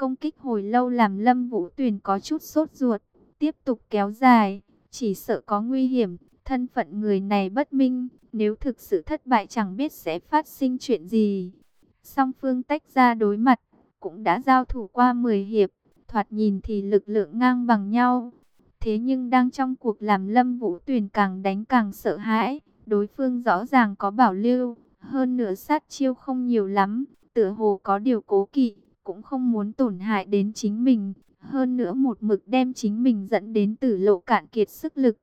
Công kích hồi lâu làm Lâm Vũ Tuyền có chút sốt ruột, tiếp tục kéo dài, chỉ sợ có nguy hiểm, thân phận người này bất minh, nếu thực sự thất bại chẳng biết sẽ phát sinh chuyện gì. Song phương tách ra đối mặt, cũng đã giao thủ qua 10 hiệp, thoạt nhìn thì lực lượng ngang bằng nhau. Thế nhưng đang trong cuộc làm Lâm Vũ Tuyền càng đánh càng sợ hãi, đối phương rõ ràng có bảo lưu, hơn nửa sát chiêu không nhiều lắm, tựa hồ có điều cố kỵ, cũng không muốn tổn hại đến chính mình, hơn nữa một mực đem chính mình dẫn đến tử lộ cạn kiệt sức lực.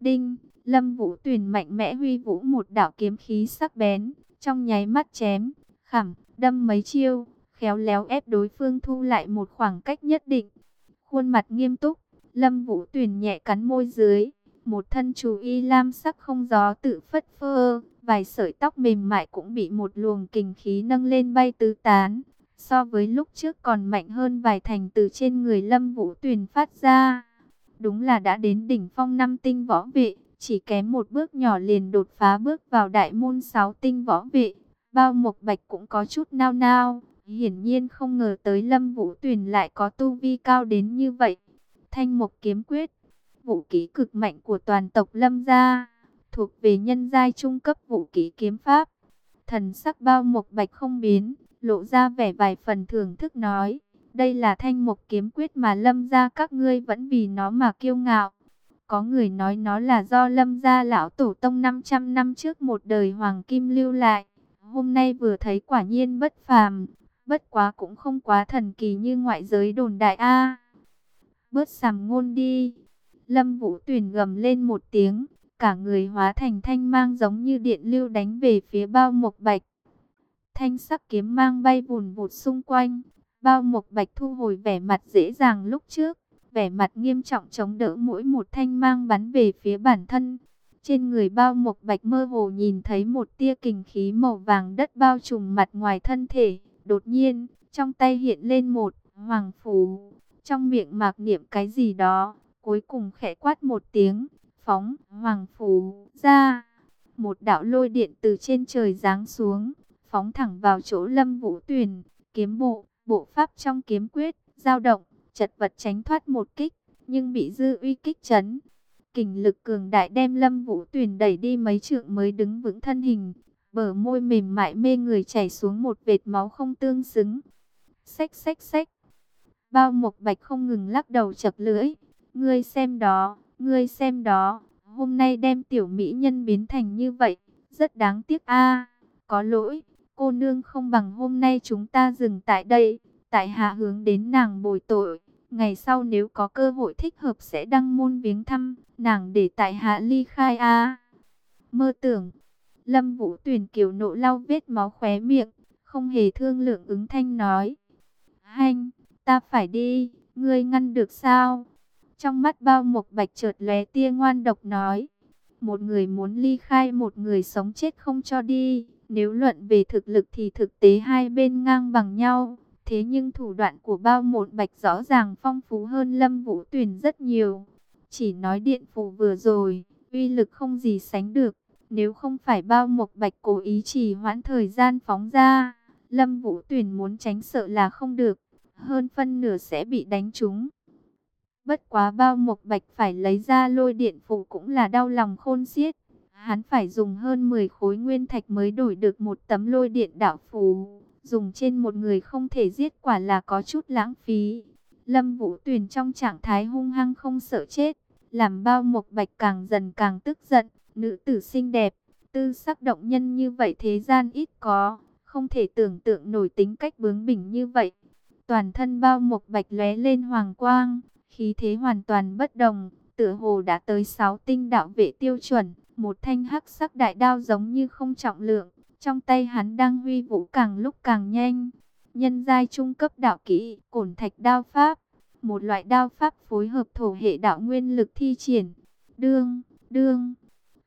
Đinh, Lâm Vũ Tuyền mạnh mẽ huy vũ một đạo kiếm khí sắc bén, trong nháy mắt chém, khảm, đâm mấy chiêu, khéo léo ép đối phương thu lại một khoảng cách nhất định. Khuôn mặt nghiêm túc, Lâm Vũ Tuyền nhẹ cắn môi dưới, một thân chú y lam sắc không gió tự phất phơ, vài sợi tóc mềm mại cũng bị một luồng kình khí nâng lên bay tứ tán. So với lúc trước còn mạnh hơn vài thành từ trên người Lâm Vũ Tuyền phát ra. Đúng là đã đến đỉnh phong năm tinh võ vệ, chỉ kém một bước nhỏ liền đột phá bước vào đại môn sáu tinh võ vệ. Bao Mộc Bạch cũng có chút nao nao, hiển nhiên không ngờ tới Lâm Vũ Tuyền lại có tu vi cao đến như vậy. Thanh Mộc kiếm quyết, vũ khí cực mạnh của toàn tộc Lâm gia, thuộc về nhân giai trung cấp vũ khí kiếm pháp. Thần sắc Bao Mộc Bạch không biến, lộ ra vẻ vài phần thưởng thức nói, đây là thanh mục kiếm quyết mà lâm gia các ngươi vẫn vì nó mà kiêu ngạo. Có người nói nó là do lâm gia lão tổ tông 500 năm trước một đời hoàng kim lưu lại. Hôm nay vừa thấy quả nhiên bất phàm, bất quá cũng không quá thần kỳ như ngoại giới đồn đại A. Bớt sàm ngôn đi. Lâm Vũ Tuyển gầm lên một tiếng, cả người hóa thành thanh mang giống như điện lưu đánh về phía bao mộc bạch. Thanh sắc kiếm mang bay vùn vụt xung quanh. Bao Mộc Bạch thu hồi vẻ mặt dễ dàng lúc trước. Vẻ mặt nghiêm trọng chống đỡ mỗi một thanh mang bắn về phía bản thân. Trên người bao Mộc Bạch mơ hồ nhìn thấy một tia kình khí màu vàng đất bao trùm mặt ngoài thân thể. Đột nhiên, trong tay hiện lên một hoàng phù. Trong miệng mạc niệm cái gì đó. Cuối cùng khẽ quát một tiếng. Phóng hoàng phù ra. Một đạo lôi điện từ trên trời giáng xuống phóng thẳng vào chỗ Lâm Vũ Tuyền, kiếm bộ, bộ pháp trong kiếm quyết, dao động, chật vật tránh thoát một kích, nhưng bị dư uy kích chấn. Kình lực cường đại đem Lâm Vũ Tuyền đẩy đi mấy trượng mới đứng vững thân hình, bờ môi mềm mại mê người chảy xuống một vệt máu không tương xứng. Xách xách xách. Bao Mộc Bạch không ngừng lắc đầu chật lưỡi, "Ngươi xem đó, ngươi xem đó, hôm nay đem tiểu mỹ nhân biến thành như vậy, rất đáng tiếc a." có lỗi, Cô nương không bằng hôm nay chúng ta dừng tại đây, tại hạ hướng đến nàng bồi tội. Ngày sau nếu có cơ hội thích hợp sẽ đăng môn viếng thăm, nàng để tại hạ ly khai a. Mơ tưởng, Lâm Vũ Tuyền kiều nộ lau vết máu khóe miệng, không hề thương lượng ứng thanh nói. Hanh, ta phải đi, ngươi ngăn được sao? Trong mắt bao mộc bạch chợt lóe tia ngoan độc nói. Một người muốn ly khai một người sống chết không cho đi. Nếu luận về thực lực thì thực tế hai bên ngang bằng nhau. Thế nhưng thủ đoạn của bao một bạch rõ ràng phong phú hơn Lâm Vũ Tuyền rất nhiều. Chỉ nói điện phủ vừa rồi, uy lực không gì sánh được. Nếu không phải bao một bạch cố ý chỉ hoãn thời gian phóng ra, Lâm Vũ Tuyền muốn tránh sợ là không được. Hơn phân nửa sẽ bị đánh trúng. Bất quá bao một bạch phải lấy ra lôi điện phủ cũng là đau lòng khôn xiết. Hắn phải dùng hơn 10 khối nguyên thạch mới đổi được một tấm lôi điện đạo phù. Dùng trên một người không thể giết quả là có chút lãng phí. Lâm Vũ Tuyền trong trạng thái hung hăng không sợ chết. Làm bao mộc bạch càng dần càng tức giận. Nữ tử xinh đẹp, tư sắc động nhân như vậy thế gian ít có. Không thể tưởng tượng nổi tính cách bướng bỉnh như vậy. Toàn thân bao mộc bạch lóe lên hoàng quang. Khí thế hoàn toàn bất đồng. Tựa hồ đã tới 6 tinh đạo vệ tiêu chuẩn một thanh hắc sắc đại đao giống như không trọng lượng, trong tay hắn đang huy vũ càng lúc càng nhanh. Nhân giai trung cấp đạo kỹ, cổn thạch đao pháp, một loại đao pháp phối hợp thổ hệ đạo nguyên lực thi triển. Đương, đương,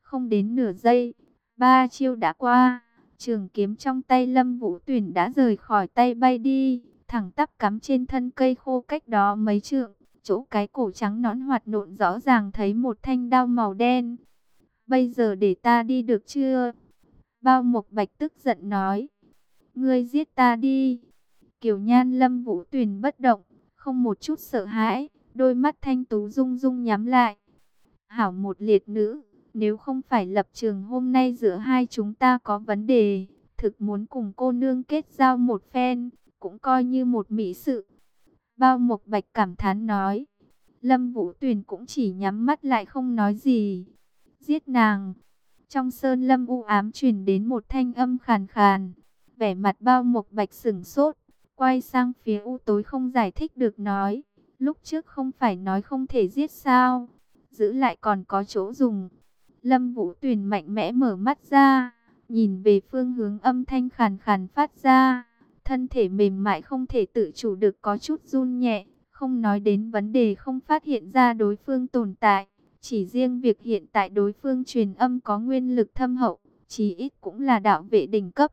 không đến nửa giây, ba chiêu đã qua, trường kiếm trong tay Lâm Vũ Tuyển đã rời khỏi tay bay đi, thẳng tắp cắm trên thân cây khô cách đó mấy trượng, chỗ cái cổ trắng nõn hoạt nộn rõ ràng thấy một thanh đao màu đen. Bây giờ để ta đi được chưa? Bao Mộc Bạch tức giận nói. Ngươi giết ta đi. Kiều Nhan Lâm Vũ Tuyền bất động, không một chút sợ hãi, đôi mắt thanh tú rung rung nhắm lại. Hảo một liệt nữ, nếu không phải lập trường hôm nay giữa hai chúng ta có vấn đề, thực muốn cùng cô nương kết giao một phen, cũng coi như một mỹ sự. Bao Mộc Bạch cảm thán nói. Lâm Vũ Tuyền cũng chỉ nhắm mắt lại không nói gì. Giết nàng. Trong sơn lâm u ám truyền đến một thanh âm khàn khàn. Vẻ mặt bao Mộc Bạch sửng sốt. Quay sang phía u tối không giải thích được nói. Lúc trước không phải nói không thể giết sao. Giữ lại còn có chỗ dùng. Lâm Vũ Tuyền mạnh mẽ mở mắt ra. Nhìn về phương hướng âm thanh khàn khàn phát ra thân thể mềm mại không thể tự chủ được có chút run nhẹ, không nói đến vấn đề không phát hiện ra đối phương tồn tại, chỉ riêng việc hiện tại đối phương truyền âm có nguyên lực thâm hậu, chí ít cũng là đạo vệ đỉnh cấp.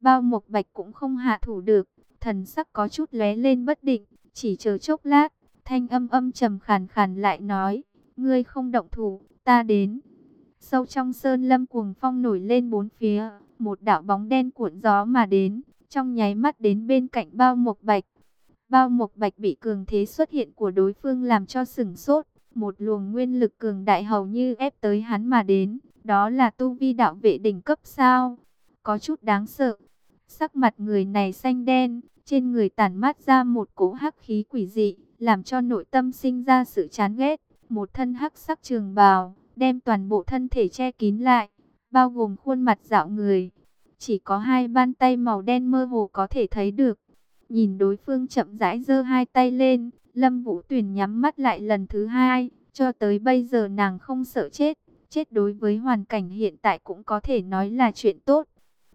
Bao Mộc Bạch cũng không hạ thủ được, thần sắc có chút lóe lên bất định, chỉ chờ chốc lát, thanh âm âm trầm khàn khàn lại nói, ngươi không động thủ, ta đến. Sâu trong sơn lâm cuồng phong nổi lên bốn phía, một đạo bóng đen cuộn gió mà đến, trong nháy mắt đến bên cạnh bao mộc bạch. Bao mộc bạch bị cường thế xuất hiện của đối phương làm cho sửng sốt, một luồng nguyên lực cường đại hầu như ép tới hắn mà đến, đó là tu vi đạo vệ đỉnh cấp sao, có chút đáng sợ. Sắc mặt người này xanh đen, trên người tản mát ra một cỗ hắc khí quỷ dị, làm cho nội tâm sinh ra sự chán ghét, một thân hắc sắc trường bào, đem toàn bộ thân thể che kín lại, bao gồm khuôn mặt dạo người, chỉ có hai bàn tay màu đen mơ hồ có thể thấy được. Nhìn đối phương chậm rãi giơ hai tay lên, Lâm Vũ Tuyền nhắm mắt lại lần thứ hai, cho tới bây giờ nàng không sợ chết, chết đối với hoàn cảnh hiện tại cũng có thể nói là chuyện tốt.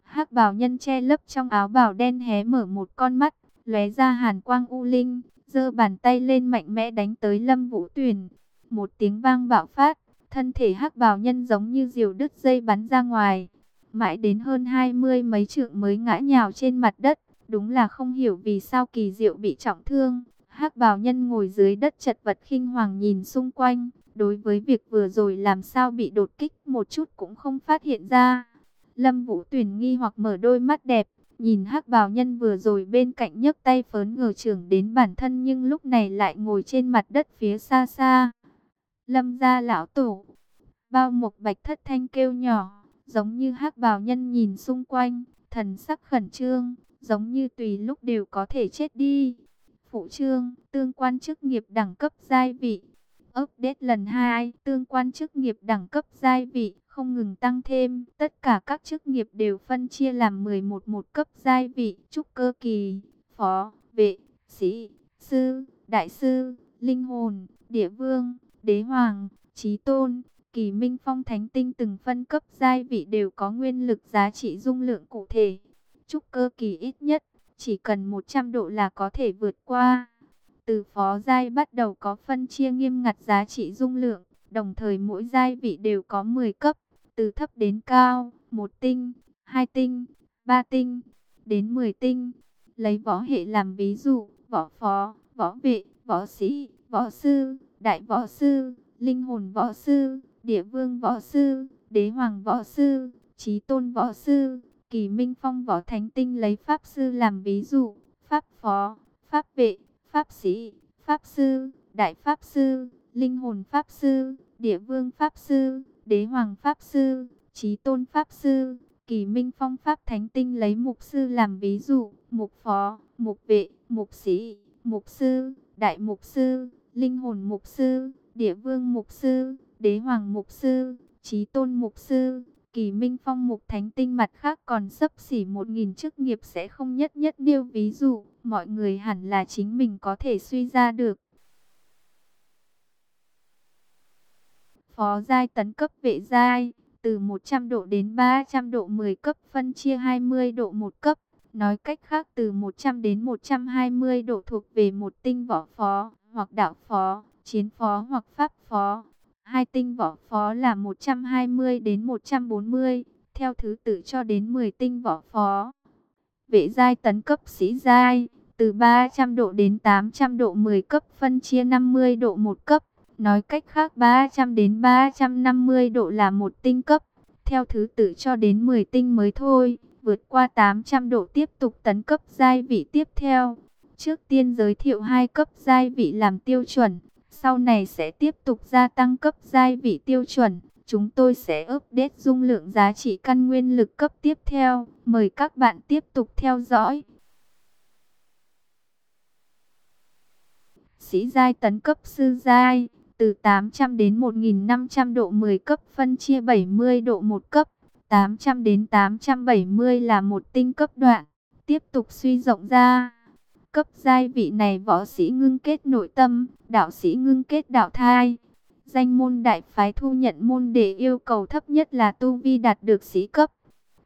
Hắc bào nhân che lấp trong áo bào đen hé mở một con mắt, lóe ra hàn quang u linh, giơ bàn tay lên mạnh mẽ đánh tới Lâm Vũ Tuyền. Một tiếng vang bạo phát, thân thể hắc bào nhân giống như diều đứt dây bắn ra ngoài mãi đến hơn hai mươi mấy trượng mới ngã nhào trên mặt đất. Đúng là không hiểu vì sao kỳ diệu bị trọng thương hắc bào nhân ngồi dưới đất chật vật khinh hoàng nhìn xung quanh. Đối với việc vừa rồi làm sao bị đột kích một chút cũng không phát hiện ra. Lâm Vũ Tuyền nghi hoặc mở đôi mắt đẹp. Nhìn hắc bào nhân vừa rồi bên cạnh nhấc tay phớn ngờ trưởng đến bản thân nhưng lúc này lại ngồi trên mặt đất phía xa xa. Lâm gia lão tổ. Bao mục bạch thất thanh kêu nhỏ giống như hắc bào nhân nhìn xung quanh, thần sắc khẩn trương, giống như tùy lúc đều có thể chết đi. Phụ trương, tương quan chức nghiệp đẳng cấp giai vị. Update lần 2, tương quan chức nghiệp đẳng cấp giai vị không ngừng tăng thêm, tất cả các chức nghiệp đều phân chia làm 11 một cấp giai vị, trúc cơ kỳ, phó, vệ, sĩ, sư, đại sư, linh hồn, địa vương, đế hoàng, trí tôn, Kỳ Minh Phong Thánh Tinh từng phân cấp giai vị đều có nguyên lực giá trị dung lượng cụ thể. Trúc cơ kỳ ít nhất, chỉ cần 100 độ là có thể vượt qua. Từ phó giai bắt đầu có phân chia nghiêm ngặt giá trị dung lượng, đồng thời mỗi giai vị đều có 10 cấp, từ thấp đến cao, một tinh, hai tinh, ba tinh, đến 10 tinh. Lấy võ hệ làm ví dụ, võ phó, võ vệ, võ sĩ, võ sư, đại võ sư, linh hồn võ sư, địa vương võ sư, đế hoàng võ sư, trí tôn võ sư, kỳ minh phong võ thánh tinh lấy pháp sư làm ví dụ, pháp phó, pháp vệ, pháp sĩ, pháp sư, đại pháp sư, linh hồn pháp sư, địa vương pháp sư, đế hoàng pháp sư, trí tôn pháp sư, kỳ minh phong pháp thánh tinh lấy mục sư làm ví dụ, mục phó, mục vệ, mục sĩ, mục sư, đại mục sư, linh hồn mục sư, địa vương mục sư, đế hoàng mục sư, trí tôn mục sư, kỳ minh phong mục thánh tinh mặt khác còn sấp xỉ một nghìn chức nghiệp sẽ không nhất nhất điêu ví dụ, mọi người hẳn là chính mình có thể suy ra được. Phó giai tấn cấp vệ giai, từ 100 độ đến 300 độ 10 cấp phân chia 20 độ một cấp, nói cách khác từ 100 đến 120 độ thuộc về một tinh võ phó, hoặc đạo phó, chiến phó hoặc pháp phó. Hai tinh võ phó là 120 đến 140, theo thứ tự cho đến 10 tinh võ phó. Vệ giai tấn cấp sĩ giai, từ 300 độ đến 800 độ 10 cấp phân chia 50 độ một cấp. Nói cách khác 300 đến 350 độ là một tinh cấp, theo thứ tự cho đến 10 tinh mới thôi. vượt qua 800 độ tiếp tục tấn cấp giai vị tiếp theo. Trước tiên giới thiệu hai cấp giai vị làm tiêu chuẩn, sau này sẽ tiếp tục gia tăng cấp giai vị tiêu chuẩn. Chúng tôi sẽ update dung lượng giá trị căn nguyên lực cấp tiếp theo. Mời các bạn tiếp tục theo dõi. Sĩ giai tấn cấp sư giai, từ 800 đến 1500 độ 10 cấp phân chia 70 độ một cấp, 800 đến 870 là một tinh cấp đoạn, tiếp tục suy rộng ra. Cấp giai vị này võ sĩ ngưng kết nội tâm, đạo sĩ ngưng kết đạo thai. Danh môn đại phái thu nhận môn để yêu cầu thấp nhất là tu vi đạt được sĩ cấp.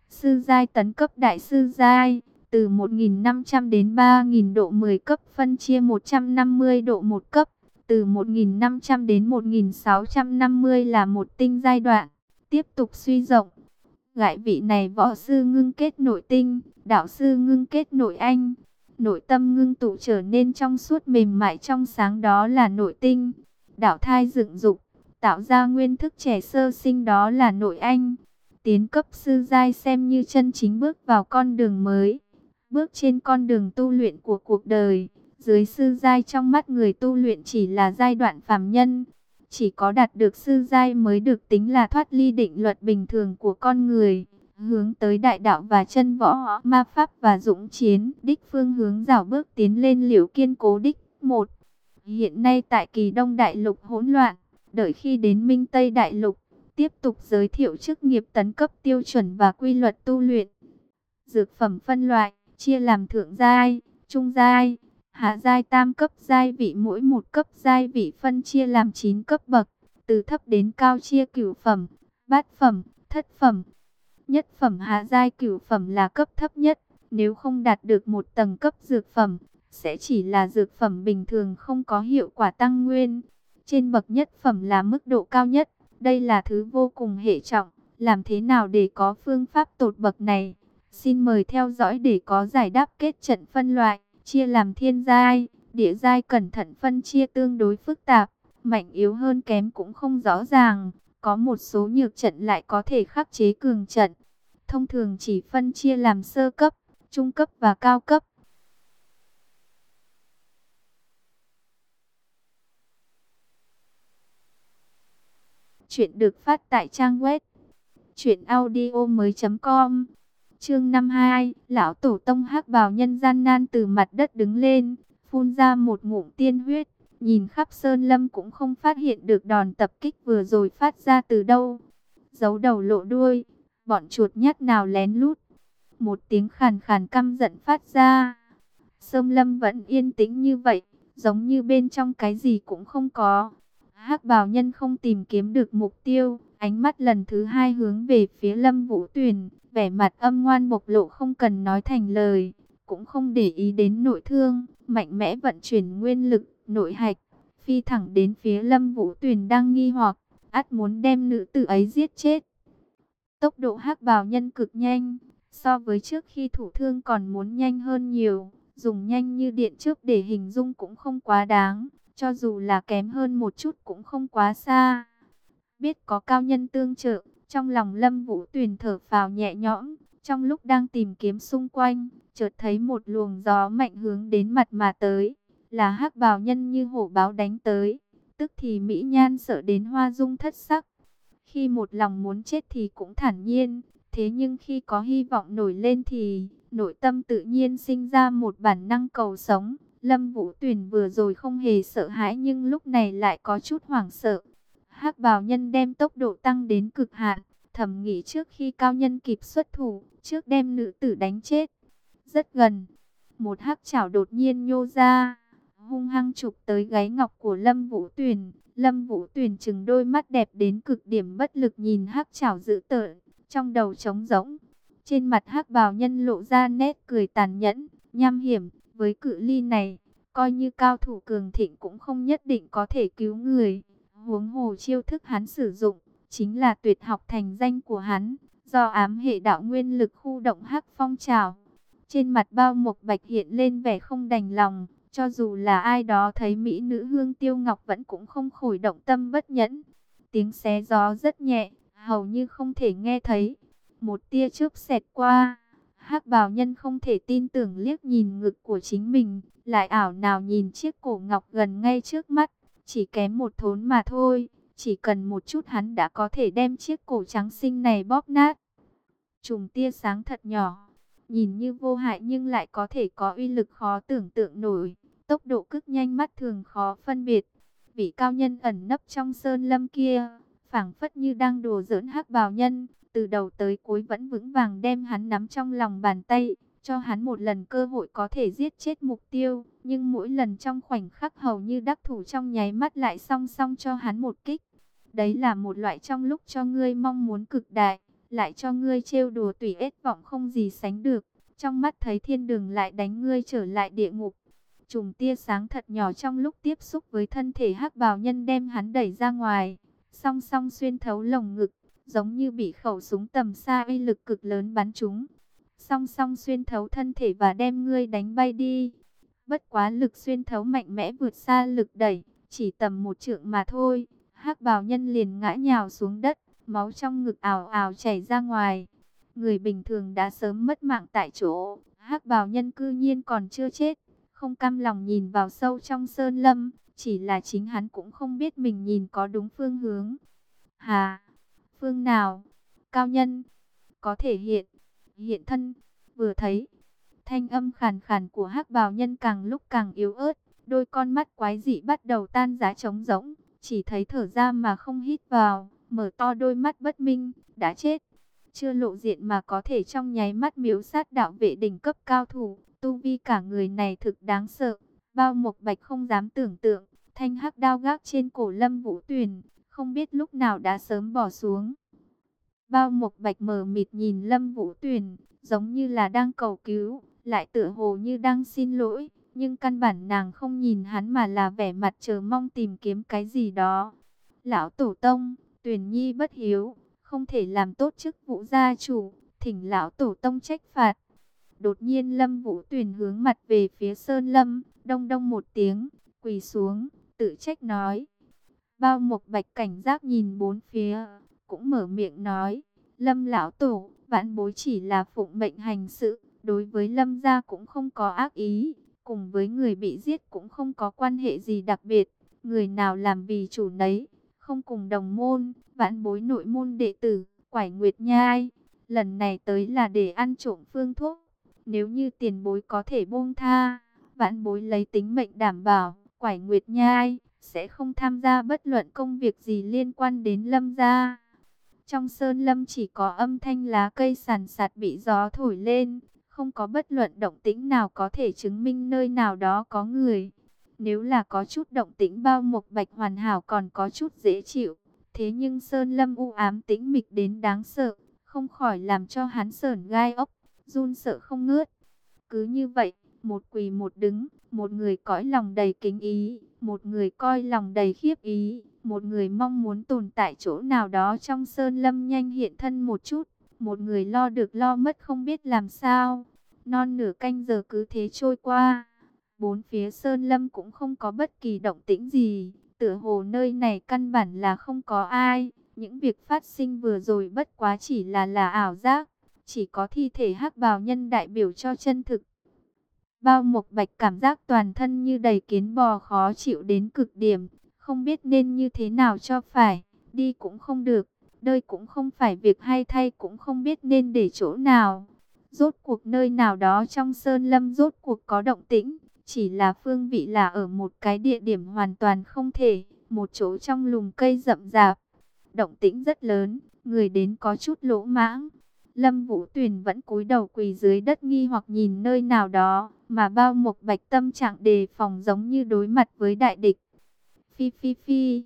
Sư giai tấn cấp đại sư giai, từ 1.500 đến 3.000 độ 10 cấp phân chia 150 độ 1 cấp. Từ 1.500 đến 1.650 là một tinh giai đoạn, tiếp tục suy rộng. Gại vị này võ sư ngưng kết nội tinh, đạo sư ngưng kết nội anh. Nội tâm ngưng tụ trở nên trong suốt mềm mại trong sáng đó là nội tinh. đảo thai dựng dục, tạo ra nguyên thức trẻ sơ sinh đó là nội anh. Tiến cấp sư giai xem như chân chính bước vào con đường mới. Bước trên con đường tu luyện của cuộc đời. Dưới sư giai trong mắt người tu luyện chỉ là giai đoạn phàm nhân. Chỉ có đạt được sư giai mới được tính là thoát ly định luật bình thường của con người. Hướng tới đại đạo và chân võ, ma pháp và dũng chiến. Đích phương hướng rảo bước tiến lên liễu kiên cố đích. một Hiện nay tại kỳ đông đại lục hỗn loạn, đợi khi đến minh tây đại lục, tiếp tục giới thiệu chức nghiệp tấn cấp tiêu chuẩn và quy luật tu luyện. Dược phẩm phân loại, chia làm thượng giai, trung giai, Hạ giai tam cấp giai vị mỗi một cấp giai vị phân chia làm 9 cấp bậc, từ thấp đến cao chia cửu phẩm, bát phẩm, thất phẩm. Nhất phẩm hạ giai cửu phẩm là cấp thấp nhất, nếu không đạt được một tầng cấp dược phẩm, sẽ chỉ là dược phẩm bình thường không có hiệu quả tăng nguyên. Trên bậc nhất phẩm là mức độ cao nhất, đây là thứ vô cùng hệ trọng, làm thế nào để có phương pháp tột bậc này? Xin mời theo dõi để có giải đáp kết trận phân loại chia làm thiên giai, địa giai cẩn thận phân chia tương đối phức tạp, mạnh yếu hơn kém cũng không rõ ràng, có một số nhược trận lại có thể khắc chế cường trận. Thông thường chỉ phân chia làm sơ cấp, trung cấp và cao cấp. Chuyện được phát tại trang web chuyệnaudio mới.com Chương 52, lão tổ tông hắc bào nhân gian nan từ mặt đất đứng lên, phun ra một ngụm tiên huyết, nhìn khắp sơn lâm cũng không phát hiện được đòn tập kích vừa rồi phát ra từ đâu. Giấu đầu lộ đuôi, bọn chuột nhắt nào lén lút. Một tiếng khàn khàn căm giận phát ra. Sơn lâm vẫn yên tĩnh như vậy, giống như bên trong cái gì cũng không có. hắc bào nhân không tìm kiếm được mục tiêu, ánh mắt lần thứ hai hướng về phía lâm vũ tuyền vẻ mặt âm ngoan bộc lộ không cần nói thành lời, cũng không để ý đến nội thương, mạnh mẽ vận chuyển nguyên lực, nội hạch, phi thẳng đến phía Lâm Vũ Tuyền đang nghi hoặc, ắt muốn đem nữ tử ấy giết chết. Tốc độ hắc bào nhân cực nhanh, so với trước khi thủ thương còn muốn nhanh hơn nhiều, dùng nhanh như điện trước để hình dung cũng không quá đáng, cho dù là kém hơn một chút cũng không quá xa. Biết có cao nhân tương trợ, trong lòng Lâm Vũ Tuyền thở phào nhẹ nhõm, trong lúc đang tìm kiếm xung quanh, chợt thấy một luồng gió mạnh hướng đến mặt mà tới, là hắc bào nhân như hổ báo đánh tới, tức thì Mỹ Nhan sợ đến hoa dung thất sắc. Khi một lòng muốn chết thì cũng thản nhiên, thế nhưng khi có hy vọng nổi lên thì nội tâm tự nhiên sinh ra một bản năng cầu sống. Lâm Vũ Tuyền vừa rồi không hề sợ hãi nhưng lúc này lại có chút hoảng sợ hắc bào nhân đem tốc độ tăng đến cực hạn, thầm nghĩ trước khi cao nhân kịp xuất thủ, trước đem nữ tử đánh chết. Rất gần, một hắc chảo đột nhiên nhô ra, hung hăng chụp tới gáy ngọc của Lâm Vũ Tuyền. Lâm Vũ Tuyền chừng đôi mắt đẹp đến cực điểm bất lực nhìn hắc trảo dữ tợn, trong đầu trống rỗng. Trên mặt hắc bào nhân lộ ra nét cười tàn nhẫn, nham hiểm, với cự ly này, coi như cao thủ cường thịnh cũng không nhất định có thể cứu người. Huống hồ chiêu thức hắn sử dụng, chính là tuyệt học thành danh của hắn, do ám hệ đạo nguyên lực khu động hắc phong trào. Trên mặt bao mộc bạch hiện lên vẻ không đành lòng, cho dù là ai đó thấy mỹ nữ hương tiêu ngọc vẫn cũng không khỏi động tâm bất nhẫn. Tiếng xé gió rất nhẹ, hầu như không thể nghe thấy. Một tia chớp xẹt qua, hắc bào nhân không thể tin tưởng liếc nhìn ngực của chính mình, lại ảo nào nhìn chiếc cổ ngọc gần ngay trước mắt, chỉ kém một thốn mà thôi, chỉ cần một chút hắn đã có thể đem chiếc cổ trắng xinh này bóp nát. Trùng tia sáng thật nhỏ, nhìn như vô hại nhưng lại có thể có uy lực khó tưởng tượng nổi, tốc độ cực nhanh mắt thường khó phân biệt. Vị cao nhân ẩn nấp trong sơn lâm kia, phảng phất như đang đùa giỡn hắc bào nhân, từ đầu tới cuối vẫn vững vàng đem hắn nắm trong lòng bàn tay, cho hắn một lần cơ hội có thể giết chết mục tiêu, nhưng mỗi lần trong khoảnh khắc hầu như đắc thủ trong nháy mắt lại song song cho hắn một kích. Đấy là một loại trong lúc cho ngươi mong muốn cực đại, lại cho ngươi trêu đùa tùy ết vọng không gì sánh được. Trong mắt thấy thiên đường lại đánh ngươi trở lại địa ngục. Trùng tia sáng thật nhỏ trong lúc tiếp xúc với thân thể hắc bào nhân đem hắn đẩy ra ngoài. Song song xuyên thấu lồng ngực, giống như bị khẩu súng tầm xa uy lực cực lớn bắn trúng. Song song xuyên thấu thân thể và đem ngươi đánh bay đi. Bất quá lực xuyên thấu mạnh mẽ vượt xa lực đẩy, chỉ tầm một trượng mà thôi. hắc bào nhân liền ngã nhào xuống đất, máu trong ngực ảo ảo chảy ra ngoài. Người bình thường đã sớm mất mạng tại chỗ, hắc bào nhân cư nhiên còn chưa chết. Không cam lòng nhìn vào sâu trong sơn lâm, chỉ là chính hắn cũng không biết mình nhìn có đúng phương hướng. Hà, phương nào? Cao nhân, có thể hiện, hiện thân, vừa thấy. Thanh âm khàn khàn của hắc bào nhân càng lúc càng yếu ớt, đôi con mắt quái dị bắt đầu tan giá trống rỗng, chỉ thấy thở ra mà không hít vào, mở to đôi mắt bất minh, đã chết. Chưa lộ diện mà có thể trong nháy mắt miếu sát đạo vệ đỉnh cấp cao thủ, tu vi cả người này thực đáng sợ. Bao Mộc Bạch không dám tưởng tượng, thanh hắc đao gác trên cổ Lâm Vũ Tuyền, không biết lúc nào đã sớm bỏ xuống. Bao Mộc Bạch mờ mịt nhìn Lâm Vũ Tuyền, giống như là đang cầu cứu, lại tựa hồ như đang xin lỗi, nhưng căn bản nàng không nhìn hắn mà là vẻ mặt chờ mong tìm kiếm cái gì đó. Lão Tổ Tông, Tuyền Nhi bất hiếu, không thể làm tốt chức vụ gia chủ, thỉnh lão Tổ Tông trách phạt. Đột nhiên Lâm Vũ Tuyền hướng mặt về phía Sơn Lâm, đông đông một tiếng, quỳ xuống, tự trách nói. Bao Mộc Bạch cảnh giác nhìn bốn phía, cũng mở miệng nói, Lâm lão tổ, vãn bối chỉ là phụng mệnh hành sự, đối với Lâm gia cũng không có ác ý, cùng với người bị giết cũng không có quan hệ gì đặc biệt, người nào làm vì chủ nấy, không cùng đồng môn, vãn bối nội môn đệ tử, quải nguyệt nhai, lần này tới là để ăn trộm phương thuốc, nếu như tiền bối có thể buông tha, vãn bối lấy tính mệnh đảm bảo, quải nguyệt nhai, sẽ không tham gia bất luận công việc gì liên quan đến lâm gia. Trong sơn lâm chỉ có âm thanh lá cây sàn sạt bị gió thổi lên, không có bất luận động tĩnh nào có thể chứng minh nơi nào đó có người. Nếu là có chút động tĩnh bao mục bạch hoàn hảo còn có chút dễ chịu, thế nhưng sơn lâm u ám tĩnh mịch đến đáng sợ, không khỏi làm cho hắn sởn gai ốc, run sợ không ngớt. Cứ như vậy, một quỳ một đứng, một người cõi lòng đầy kính ý, một người coi lòng đầy khiếp ý, một người mong muốn tồn tại chỗ nào đó trong sơn lâm nhanh hiện thân một chút, một người lo được lo mất không biết làm sao. Non nửa canh giờ cứ thế trôi qua, bốn phía sơn lâm cũng không có bất kỳ động tĩnh gì, tựa hồ nơi này căn bản là không có ai, những việc phát sinh vừa rồi bất quá chỉ là là ảo giác, chỉ có thi thể hắc bào nhân đại biểu cho chân thực. Bao Mộc Bạch cảm giác toàn thân như đầy kiến bò khó chịu đến cực điểm, không biết nên như thế nào cho phải, đi cũng không được, đây cũng không phải việc hay thay cũng không biết nên để chỗ nào. Rốt cuộc nơi nào đó trong sơn lâm rốt cuộc có động tĩnh, chỉ là phương vị là ở một cái địa điểm hoàn toàn không thể, một chỗ trong lùm cây rậm rạp. Động tĩnh rất lớn, người đến có chút lỗ mãng, Lâm Vũ Tuyền vẫn cúi đầu quỳ dưới đất nghi hoặc nhìn nơi nào đó, mà bao một bạch tâm trạng đề phòng giống như đối mặt với đại địch. Phi phi phi.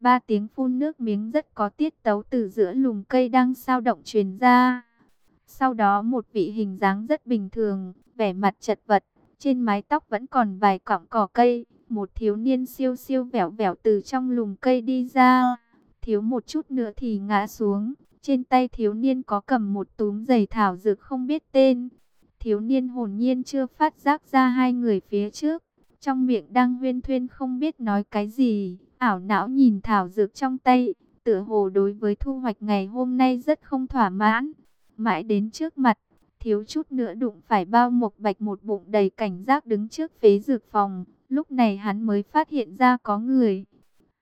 Ba tiếng phun nước miếng rất có tiết tấu từ giữa lùm cây đang sao động truyền ra. Sau đó một vị hình dáng rất bình thường, vẻ mặt chật vật, trên mái tóc vẫn còn vài cọng cỏ cây, một thiếu niên siêu siêu vẻo vẻo từ trong lùm cây đi ra, thiếu một chút nữa thì ngã xuống, trên tay thiếu niên có cầm một túm giày thảo dược không biết tên. Thiếu niên hồn nhiên chưa phát giác ra hai người phía trước. Trong miệng đang huyên thuyên không biết nói cái gì. Ảo não nhìn thảo dược trong tay. Tựa hồ đối với thu hoạch ngày hôm nay rất không thỏa mãn. Mãi đến trước mặt thiếu chút nữa đụng phải bao mộc bạch một bụng đầy cảnh giác đứng trước phế dược phòng. Lúc này hắn mới phát hiện ra có người.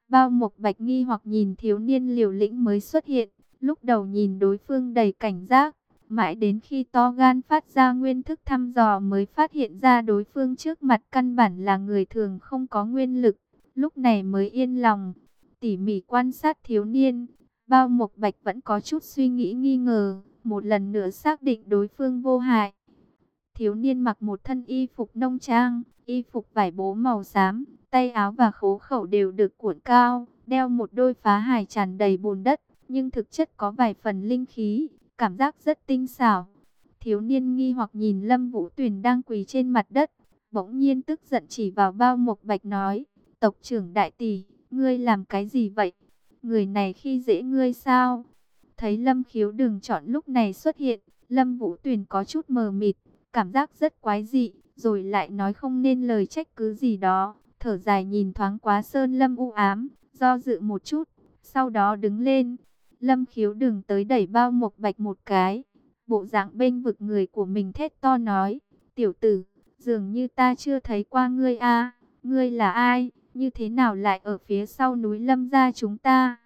Bao mộc bạch nghi hoặc nhìn thiếu niên liều lĩnh mới xuất hiện. Lúc đầu nhìn đối phương đầy cảnh giác. Mãi đến khi to gan phát ra nguyên thức thăm dò mới phát hiện ra đối phương trước mặt căn bản là người thường không có nguyên lực. Lúc này mới yên lòng. Tỉ mỉ quan sát thiếu niên. Bao mộc bạch vẫn có chút suy nghĩ nghi ngờ. Một lần nữa xác định đối phương vô hại. Thiếu niên mặc một thân y phục nông trang, y phục vải bố màu xám, tay áo và khố khẩu đều được cuộn cao, đeo một đôi phá hài tràn đầy bùn đất, nhưng thực chất có vài phần linh khí, cảm giác rất tinh xảo. Thiếu niên nghi hoặc nhìn Lâm Vũ Tuyền đang quỳ trên mặt đất, bỗng nhiên tức giận chỉ vào bao mộc bạch nói, tộc trưởng đại tỷ, ngươi làm cái gì vậy? Người này khi dễ ngươi sao? Thấy Lâm khiếu đừng chọn lúc này xuất hiện, Lâm Vũ Tuyền có chút mờ mịt, cảm giác rất quái dị, rồi lại nói không nên lời trách cứ gì đó, thở dài nhìn thoáng quá sơn Lâm u ám, do dự một chút, sau đó đứng lên. Lâm khiếu đừng tới đẩy bao mộc bạch một cái, bộ dạng bênh vực người của mình thét to nói, tiểu tử, dường như ta chưa thấy qua ngươi a ngươi là ai, như thế nào lại ở phía sau núi Lâm gia chúng ta?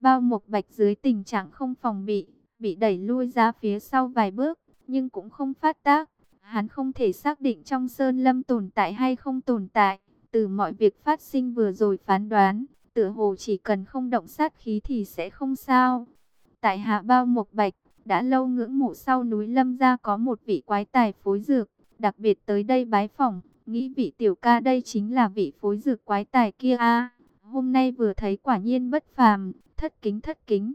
Bao Mộc Bạch dưới tình trạng không phòng bị, bị đẩy lui ra phía sau vài bước, nhưng cũng không phát tác. Hắn không thể xác định trong sơn lâm tồn tại hay không tồn tại. Từ mọi việc phát sinh vừa rồi phán đoán, tựa hồ chỉ cần không động sát khí thì sẽ không sao. Tại hạ Bao Mộc Bạch, đã lâu ngưỡng mộ sau núi lâm ra có một vị quái tài phối dược, đặc biệt tới đây bái phỏng, nghĩ vị tiểu ca đây chính là vị phối dược quái tài kia a hôm nay vừa thấy quả nhiên bất phàm, thất kính thất kính.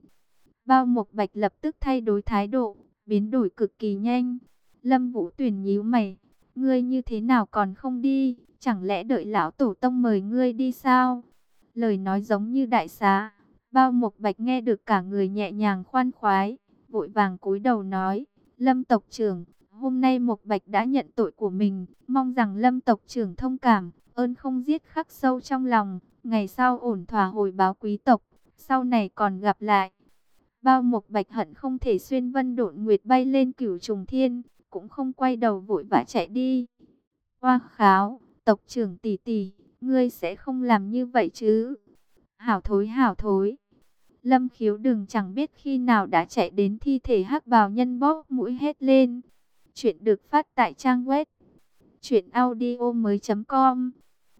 Bao Mộc Bạch lập tức thay đổi thái độ, biến đổi cực kỳ nhanh. Lâm Vũ Tuyển nhíu mày, ngươi như thế nào còn không đi, chẳng lẽ đợi lão tổ tông mời ngươi đi sao? Lời nói giống như đại xá, Bao Mộc Bạch nghe được cả người nhẹ nhàng khoan khoái, vội vàng cúi đầu nói, Lâm tộc trưởng, hôm nay Mộc Bạch đã nhận tội của mình, mong rằng Lâm tộc trưởng thông cảm, ơn không giết khắc sâu trong lòng, ngày sau ổn thỏa hồi báo quý tộc sau này còn gặp lại. Bao mục Bạch hận không thể xuyên vân độn nguyệt bay lên cửu trùng thiên, cũng không quay đầu vội vã chạy đi. Hoa kháo, tộc trưởng tỷ tỷ, ngươi sẽ không làm như vậy chứ? Hảo thối hảo thối. Lâm khiếu đừng chẳng biết khi nào đã chạy đến thi thể hắc bào nhân bóp mũi hết lên. Chuyện được phát tại trang web. Chuyện audio mới.com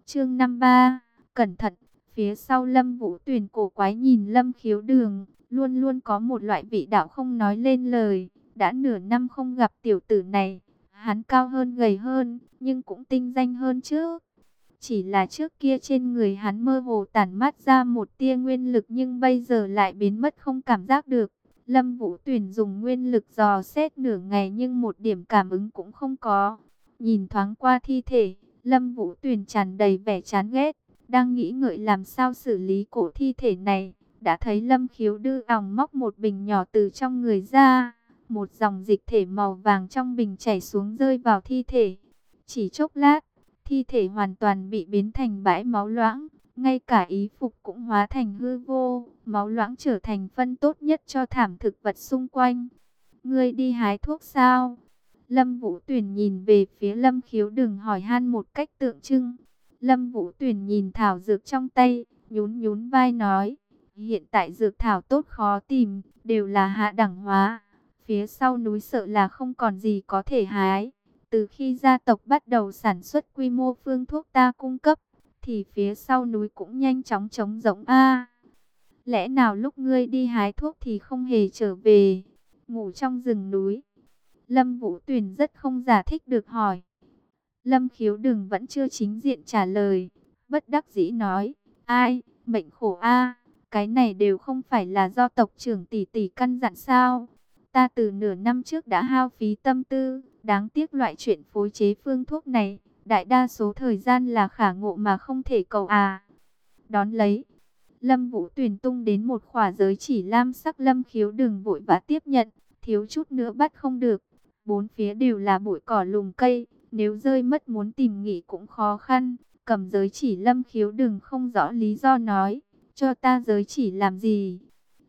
Chương 53 Cẩn thận Phía sau Lâm Vũ Tuyền cổ quái nhìn Lâm Khiếu Đường, luôn luôn có một loại vị đạo không nói lên lời. Đã nửa năm không gặp tiểu tử này, hắn cao hơn gầy hơn, nhưng cũng tinh danh hơn chứ Chỉ là trước kia trên người hắn mơ hồ tản mát ra một tia nguyên lực nhưng bây giờ lại biến mất không cảm giác được. Lâm Vũ Tuyền dùng nguyên lực dò xét nửa ngày nhưng một điểm cảm ứng cũng không có. Nhìn thoáng qua thi thể, Lâm Vũ Tuyền tràn đầy vẻ chán ghét. Đang nghĩ ngợi làm sao xử lý cổ thi thể này, đã thấy Lâm Khiếu đưa ỏng móc một bình nhỏ từ trong người ra. Một dòng dịch thể màu vàng trong bình chảy xuống rơi vào thi thể. Chỉ chốc lát, thi thể hoàn toàn bị biến thành bãi máu loãng. Ngay cả ý phục cũng hóa thành hư vô, máu loãng trở thành phân tốt nhất cho thảm thực vật xung quanh. Ngươi đi hái thuốc sao? Lâm Vũ Tuyền nhìn về phía Lâm Khiếu đừng hỏi han một cách tượng trưng. Lâm Vũ Tuyền nhìn thảo dược trong tay, nhún nhún vai nói, hiện tại dược thảo tốt khó tìm, đều là hạ đẳng hóa. Phía sau núi sợ là không còn gì có thể hái. Từ khi gia tộc bắt đầu sản xuất quy mô phương thuốc ta cung cấp, thì phía sau núi cũng nhanh chóng trống rỗng a. lẽ nào lúc ngươi đi hái thuốc thì không hề trở về, ngủ trong rừng núi? Lâm Vũ Tuyền rất không giải thích được hỏi. Lâm khiếu đừng vẫn chưa chính diện trả lời. Bất đắc dĩ nói, ai, mệnh khổ a cái này đều không phải là do tộc trưởng tỷ tỷ căn dặn sao. Ta từ nửa năm trước đã hao phí tâm tư, đáng tiếc loại chuyện phối chế phương thuốc này, đại đa số thời gian là khả ngộ mà không thể cầu à. Đón lấy, Lâm Vũ tuyển tung đến một khỏa giới chỉ lam sắc Lâm khiếu đừng vội và tiếp nhận, thiếu chút nữa bắt không được. Bốn phía đều là bụi cỏ lùm cây, nếu rơi mất muốn tìm nghỉ cũng khó khăn, cầm giới chỉ lâm khiếu đừng không rõ lý do nói, cho ta giới chỉ làm gì.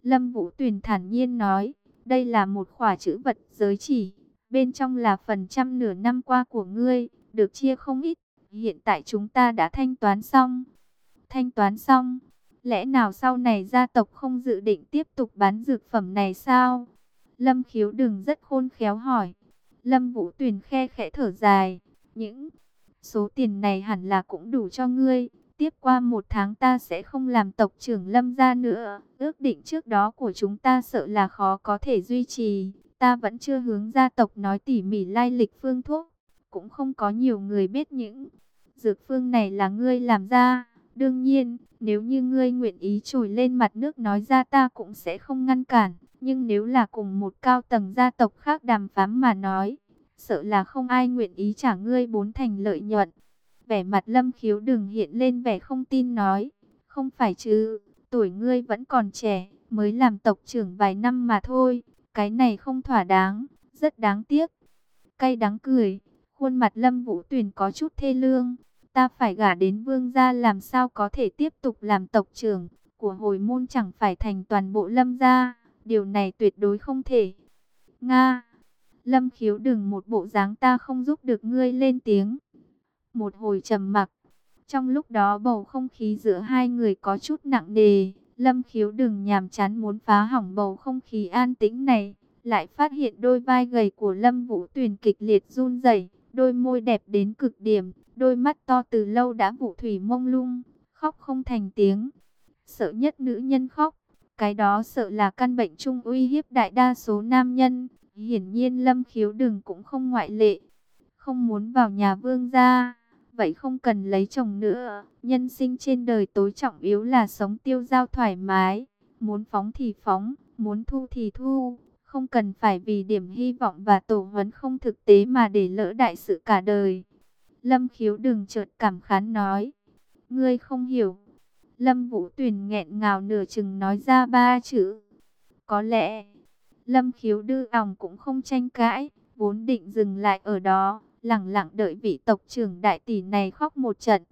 Lâm Vũ Tuyền thản nhiên nói, đây là một khỏa chữ vật giới chỉ, bên trong là phần trăm nửa năm qua của ngươi, được chia không ít, hiện tại chúng ta đã thanh toán xong. Thanh toán xong, lẽ nào sau này gia tộc không dự định tiếp tục bán dược phẩm này sao? Lâm khiếu đừng rất khôn khéo hỏi. Lâm Vũ Tuyền khe khẽ thở dài. Những số tiền này hẳn là cũng đủ cho ngươi. Tiếp qua một tháng ta sẽ không làm tộc trưởng Lâm gia nữa. Ước định trước đó của chúng ta sợ là khó có thể duy trì. Ta vẫn chưa hướng gia tộc nói tỉ mỉ lai lịch phương thuốc. Cũng không có nhiều người biết những dược phương này là ngươi làm ra. Đương nhiên, nếu như ngươi nguyện ý trồi lên mặt nước nói ra ta cũng sẽ không ngăn cản. Nhưng nếu là cùng một cao tầng gia tộc khác đàm phán mà nói, sợ là không ai nguyện ý trả ngươi bốn thành lợi nhuận. Vẻ mặt lâm khiếu đừng hiện lên vẻ không tin nói, không phải chứ, tuổi ngươi vẫn còn trẻ, mới làm tộc trưởng vài năm mà thôi, cái này không thỏa đáng, rất đáng tiếc. Cay đắng cười, khuôn mặt lâm vũ tuyền có chút thê lương, ta phải gả đến vương gia làm sao có thể tiếp tục làm tộc trưởng của hồi môn chẳng phải thành toàn bộ lâm gia. Điều này tuyệt đối không thể. Nga. Lâm khiếu đừng một bộ dáng ta không giúp được ngươi lên tiếng. Một hồi trầm mặc. Trong lúc đó bầu không khí giữa hai người có chút nặng nề. Lâm khiếu đừng nhàm chán muốn phá hỏng bầu không khí an tĩnh này. Lại phát hiện đôi vai gầy của Lâm Vũ Tuyền kịch liệt run rẩy, đôi môi đẹp đến cực điểm, đôi mắt to từ lâu đã vụ thủy mông lung, khóc không thành tiếng. Sợ nhất nữ nhân khóc, cái đó sợ là căn bệnh chung uy hiếp đại đa số nam nhân. Hiển nhiên lâm khiếu đừng cũng không ngoại lệ. Không muốn vào nhà vương gia. Vậy không cần lấy chồng nữa. Nhân sinh trên đời tối trọng yếu là sống tiêu giao thoải mái. Muốn phóng thì phóng, muốn thu thì thu. Không cần phải vì điểm hy vọng và tổ huấn không thực tế mà để lỡ đại sự cả đời. Lâm khiếu đừng chợt cảm khán nói. Ngươi không hiểu Lâm Vũ Tuyền nghẹn ngào nửa chừng nói ra ba chữ. Có lẽ, Lâm Khiếu Đư ỏng cũng không tranh cãi, vốn định dừng lại ở đó, lặng lặng đợi vị tộc trưởng đại tỷ này khóc một trận.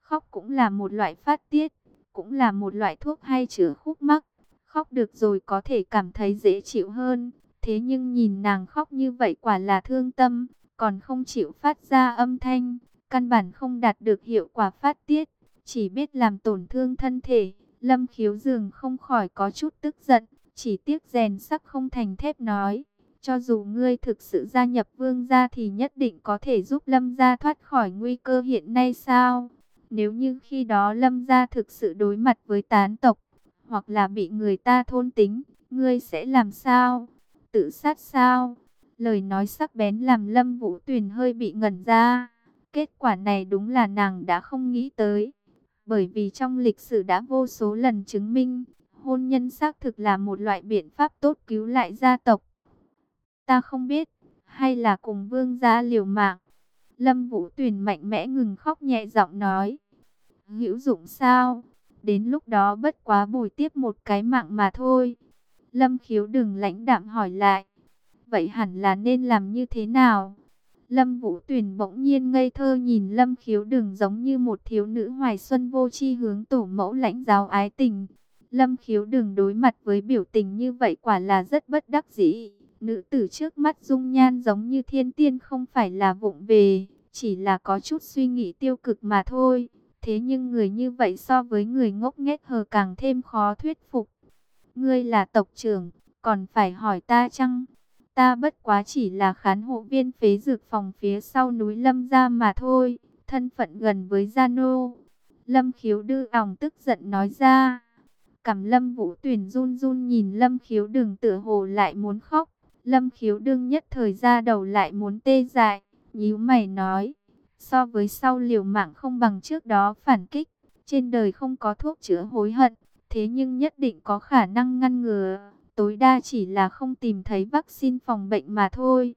Khóc cũng là một loại phát tiết, cũng là một loại thuốc hay chữa khúc mắc. Khóc được rồi có thể cảm thấy dễ chịu hơn, thế nhưng nhìn nàng khóc như vậy quả là thương tâm, còn không chịu phát ra âm thanh, căn bản không đạt được hiệu quả phát tiết chỉ biết làm tổn thương thân thể. Lâm khiếu dường không khỏi có chút tức giận, chỉ tiếc rèn sắc không thành thép nói. Cho dù ngươi thực sự gia nhập vương gia thì nhất định có thể giúp Lâm gia thoát khỏi nguy cơ hiện nay sao? Nếu như khi đó Lâm gia thực sự đối mặt với tán tộc, hoặc là bị người ta thôn tính, ngươi sẽ làm sao? Tự sát sao? Lời nói sắc bén làm Lâm Vũ Tuyền hơi bị ngẩn ra. Kết quả này đúng là nàng đã không nghĩ tới bởi vì trong lịch sử đã vô số lần chứng minh, hôn nhân xác thực là một loại biện pháp tốt cứu lại gia tộc. Ta không biết, hay là cùng vương gia liều mạng. Lâm Vũ Tuyền mạnh mẽ ngừng khóc nhẹ giọng nói. Hữu dụng sao? Đến lúc đó bất quá bồi tiếp một cái mạng mà thôi. Lâm khiếu đừng lãnh đạm hỏi lại. Vậy hẳn là nên làm như thế nào? Lâm Vũ Tuyền bỗng nhiên ngây thơ nhìn Lâm Khiếu đừng giống như một thiếu nữ hoài xuân vô chi hướng tổ mẫu lãnh giáo ái tình. Lâm Khiếu đừng đối mặt với biểu tình như vậy quả là rất bất đắc dĩ. Nữ tử trước mắt dung nhan giống như thiên tiên không phải là vụng về, chỉ là có chút suy nghĩ tiêu cực mà thôi. Thế nhưng người như vậy so với người ngốc nghếch hờ càng thêm khó thuyết phục. Ngươi là tộc trưởng, còn phải hỏi ta chăng? Ta bất quá chỉ là khán hộ viên phế dược phòng phía sau núi Lâm gia mà thôi, thân phận gần với Gia Nô. Lâm khiếu đư ỏng tức giận nói ra. Cảm lâm vũ tuyển run run nhìn lâm khiếu đừng tựa hồ lại muốn khóc. Lâm khiếu đương nhất thời ra đầu lại muốn tê dại, nhíu mày nói. So với sau liều mạng không bằng trước đó phản kích, trên đời không có thuốc chữa hối hận, thế nhưng nhất định có khả năng ngăn ngừa tối đa chỉ là không tìm thấy vaccine phòng bệnh mà thôi.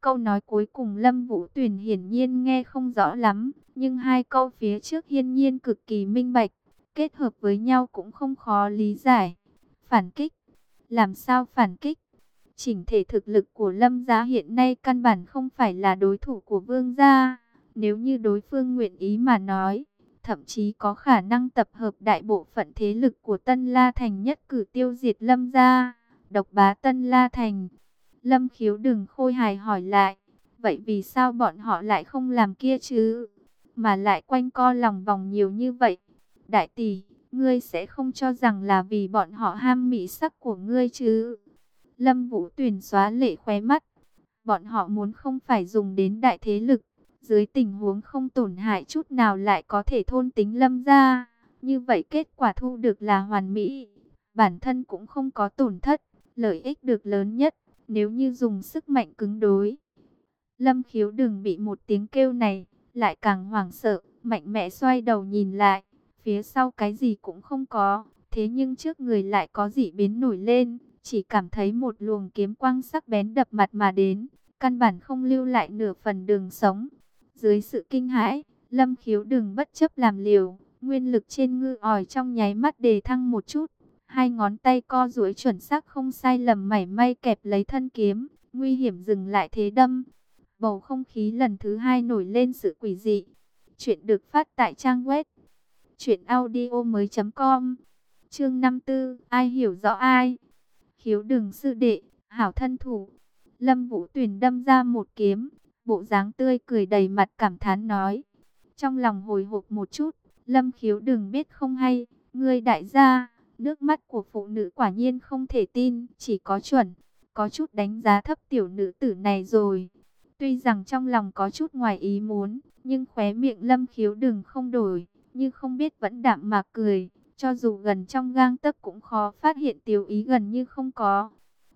Câu nói cuối cùng Lâm Vũ Tuyền hiển nhiên nghe không rõ lắm, nhưng hai câu phía trước hiên nhiên cực kỳ minh bạch, kết hợp với nhau cũng không khó lý giải. Phản kích, làm sao phản kích? Chỉnh thể thực lực của Lâm gia hiện nay căn bản không phải là đối thủ của Vương gia, nếu như đối phương nguyện ý mà nói, thậm chí có khả năng tập hợp đại bộ phận thế lực của Tân La Thành nhất cử tiêu diệt Lâm gia, độc bá Tân La Thành. Lâm khiếu đừng khôi hài hỏi lại. Vậy vì sao bọn họ lại không làm kia chứ? Mà lại quanh co lòng vòng nhiều như vậy. Đại tỷ, ngươi sẽ không cho rằng là vì bọn họ ham mỹ sắc của ngươi chứ? Lâm Vũ Tuyền xóa lệ khóe mắt. Bọn họ muốn không phải dùng đến đại thế lực. Dưới tình huống không tổn hại chút nào lại có thể thôn tính lâm ra. Như vậy kết quả thu được là hoàn mỹ. Bản thân cũng không có tổn thất. Lợi ích được lớn nhất. Nếu như dùng sức mạnh cứng đối. Lâm khiếu đừng bị một tiếng kêu này. Lại càng hoảng sợ. Mạnh mẽ xoay đầu nhìn lại. Phía sau cái gì cũng không có. Thế nhưng trước người lại có dị biến nổi lên chỉ cảm thấy một luồng kiếm quang sắc bén đập mặt mà đến, căn bản không lưu lại nửa phần đường sống. Dưới sự kinh hãi, Lâm Khiếu đừng bất chấp làm liều, nguyên lực trên ngư ỏi trong nháy mắt đề thăng một chút. Hai ngón tay co duỗi chuẩn xác không sai lầm mảy may kẹp lấy thân kiếm, nguy hiểm dừng lại thế đâm. Bầu không khí lần thứ hai nổi lên sự quỷ dị. Chuyện được phát tại trang web audio mới.com Chương 54, ai hiểu rõ ai? Khiếu đừng sư đệ, hảo thân thủ. Lâm Vũ Tuyền đâm ra một kiếm, bộ dáng tươi cười đầy mặt cảm thán nói. Trong lòng hồi hộp một chút, Lâm khiếu đừng biết không hay, ngươi đại gia, nước mắt của phụ nữ quả nhiên không thể tin, chỉ có chuẩn, có chút đánh giá thấp tiểu nữ tử này rồi. Tuy rằng trong lòng có chút ngoài ý muốn, nhưng khóe miệng lâm khiếu đừng không đổi, như không biết vẫn đạm mà cười. Cho dù gần trong gang tấc cũng khó phát hiện tiểu ý gần như không có.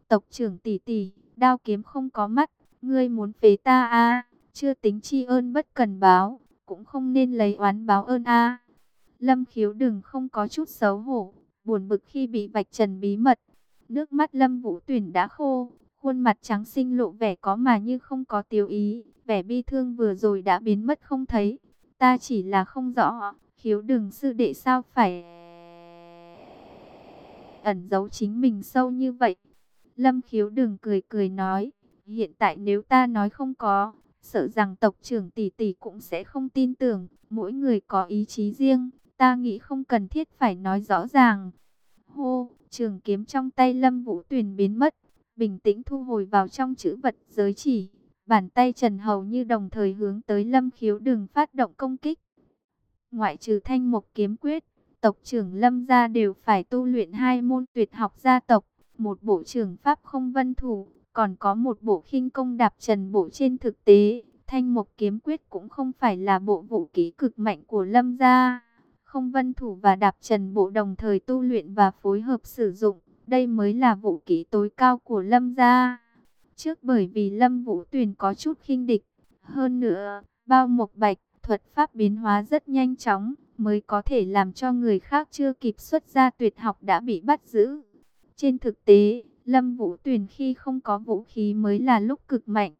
Tộc trưởng tỷ tỷ, đao kiếm không có mắt, ngươi muốn phế ta a à, chưa tính tri ơn bất cần báo, cũng không nên lấy oán báo ơn a à. Lâm khiếu đừng không có chút xấu hổ, buồn bực khi bị vạch trần bí mật. Nước mắt Lâm Vũ Tuyển đã khô, khuôn mặt trắng xinh lộ vẻ có mà như không có tiêu ý, vẻ bi thương vừa rồi đã biến mất không thấy. Ta chỉ là không rõ, khiếu đừng sư đệ sao phải ẩn giấu chính mình sâu như vậy. Lâm khiếu đừng cười cười nói, hiện tại nếu ta nói không có, sợ rằng tộc trưởng tỷ tỷ cũng sẽ không tin tưởng, mỗi người có ý chí riêng, ta nghĩ không cần thiết phải nói rõ ràng. Hô, trường kiếm trong tay Lâm Vũ Tuyền biến mất, bình tĩnh thu hồi vào trong chữ vật giới chỉ, bàn tay Trần Hầu như đồng thời hướng tới Lâm khiếu đừng phát động công kích. Ngoại trừ thanh mục kiếm quyết, tộc trưởng Lâm gia đều phải tu luyện hai môn tuyệt học gia tộc, một bộ trưởng pháp không vân thủ, còn có một bộ khinh công đạp trần bộ trên thực tế. Thanh mục kiếm quyết cũng không phải là bộ vũ ký cực mạnh của Lâm gia. Không vân thủ và đạp trần bộ đồng thời tu luyện và phối hợp sử dụng. Đây mới là vũ ký tối cao của Lâm gia. Trước bởi vì Lâm Vũ Tuyền có chút khinh địch. Hơn nữa, bao mộc bạch, thuật pháp biến hóa rất nhanh chóng mới có thể làm cho người khác chưa kịp xuất ra tuyệt học đã bị bắt giữ. Trên thực tế, Lâm Vũ Tuyền khi không có vũ khí mới là lúc cực mạnh.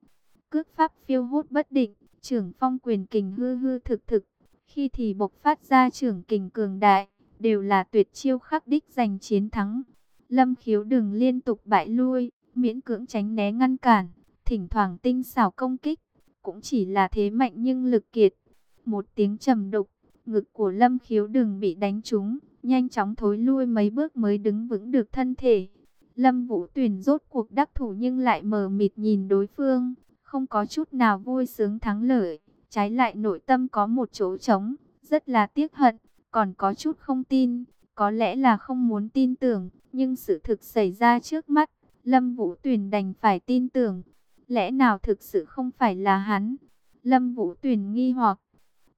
Cước pháp phiêu hốt bất định, trưởng phong quyền kình hư hư thực thực, khi thì bộc phát ra trưởng kình cường đại, đều là tuyệt chiêu khắc đích giành chiến thắng. Lâm khiếu đừng liên tục bại lui, miễn cưỡng tránh né ngăn cản, thỉnh thoảng tinh xảo công kích, cũng chỉ là thế mạnh nhưng lực kiệt. Một tiếng trầm đục, Ngực của Lâm Khiếu đừng bị đánh trúng, nhanh chóng thối lui mấy bước mới đứng vững được thân thể. Lâm Vũ Tuyền rốt cuộc đắc thủ nhưng lại mờ mịt nhìn đối phương, không có chút nào vui sướng thắng lợi, trái lại nội tâm có một chỗ trống, rất là tiếc hận, còn có chút không tin, có lẽ là không muốn tin tưởng, nhưng sự thực xảy ra trước mắt, Lâm Vũ Tuyền đành phải tin tưởng. Lẽ nào thực sự không phải là hắn? Lâm Vũ Tuyền nghi hoặc,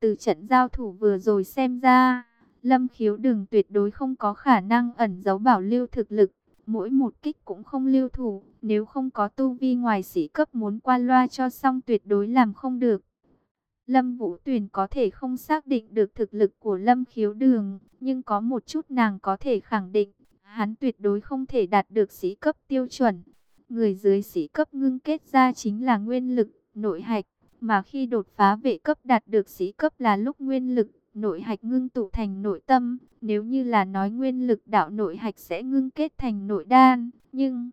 từ trận giao thủ vừa rồi xem ra, Lâm Khiếu đường tuyệt đối không có khả năng ẩn giấu bảo lưu thực lực. Mỗi một kích cũng không lưu thủ, nếu không có tu vi ngoài sĩ cấp muốn qua loa cho xong tuyệt đối làm không được. Lâm Vũ Tuyền có thể không xác định được thực lực của Lâm Khiếu Đường, nhưng có một chút nàng có thể khẳng định, hắn tuyệt đối không thể đạt được sĩ cấp tiêu chuẩn. Người dưới sĩ cấp ngưng kết ra chính là nguyên lực, nội hạch, mà khi đột phá vệ cấp đạt được sĩ cấp là lúc nguyên lực, nội hạch ngưng tụ thành nội tâm. Nếu như là nói nguyên lực đạo nội hạch sẽ ngưng kết thành nội đan. Nhưng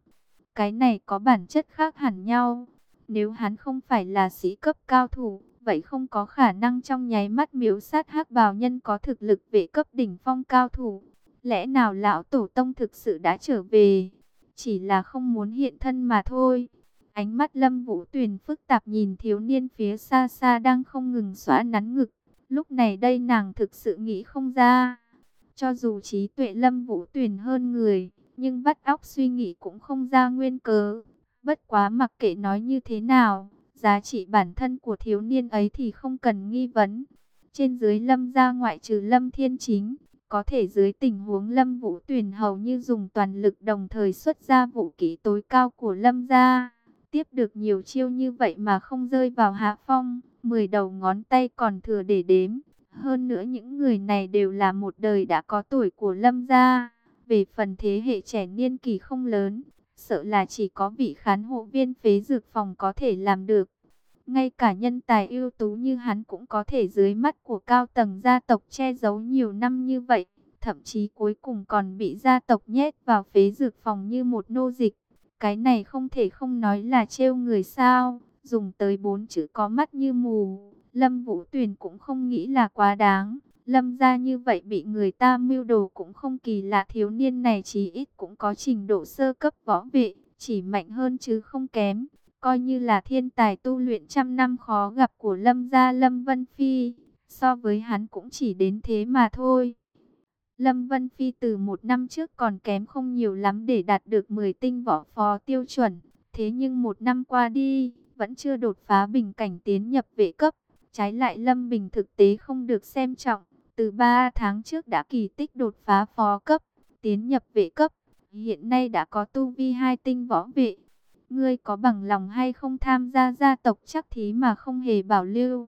cái này có bản chất khác hẳn nhau. Nếu hắn không phải là sĩ cấp cao thủ, vậy không có khả năng trong nháy mắt miếu sát hắc bào nhân có thực lực vệ cấp đỉnh phong cao thủ. Lẽ nào lão tổ tông thực sự đã trở về? Chỉ là không muốn hiện thân mà thôi. Ánh mắt Lâm Vũ Tuyền phức tạp nhìn thiếu niên phía xa xa đang không ngừng xóa nắn ngực. Lúc này đây nàng thực sự nghĩ không ra. Cho dù trí tuệ Lâm Vũ tuyển hơn người, nhưng vắt óc suy nghĩ cũng không ra nguyên cớ. Bất quá mặc kệ nói như thế nào, giá trị bản thân của thiếu niên ấy thì không cần nghi vấn. Trên dưới Lâm gia ngoại trừ Lâm Thiên Chính, có thể dưới tình huống Lâm Vũ tuyển hầu như dùng toàn lực đồng thời xuất ra vũ kỹ tối cao của Lâm gia. Tiếp được nhiều chiêu như vậy mà không rơi vào hạ phong, 10 đầu ngón tay còn thừa để đếm. Hơn nữa những người này đều là một đời đã có tuổi của Lâm gia. Về phần thế hệ trẻ niên kỳ không lớn, sợ là chỉ có vị khán hộ viên phế dược phòng có thể làm được. Ngay cả nhân tài ưu tú như hắn cũng có thể dưới mắt của cao tầng gia tộc che giấu nhiều năm như vậy. Thậm chí cuối cùng còn bị gia tộc nhét vào phế dược phòng như một nô dịch. Cái này không thể không nói là trêu người sao. Dùng tới bốn chữ có mắt như mù. Lâm Vũ Tuyền cũng không nghĩ là quá đáng. Lâm ra như vậy bị người ta mưu đồ cũng không kỳ lạ thiếu niên này chỉ ít cũng có trình độ sơ cấp võ vệ, chỉ mạnh hơn chứ không kém. Coi như là thiên tài tu luyện trăm năm khó gặp của Lâm gia Lâm Vân Phi, so với hắn cũng chỉ đến thế mà thôi. Lâm Vân Phi từ một năm trước còn kém không nhiều lắm để đạt được 10 tinh võ phó tiêu chuẩn. Thế nhưng một năm qua đi, vẫn chưa đột phá bình cảnh tiến nhập vệ cấp. Trái lại Lâm Bình thực tế không được xem trọng. Từ 3 tháng trước đã kỳ tích đột phá phó cấp, tiến nhập vệ cấp. Hiện nay đã có tu vi hai tinh võ vệ. Ngươi có bằng lòng hay không tham gia gia tộc chắc thí mà không hề bảo lưu?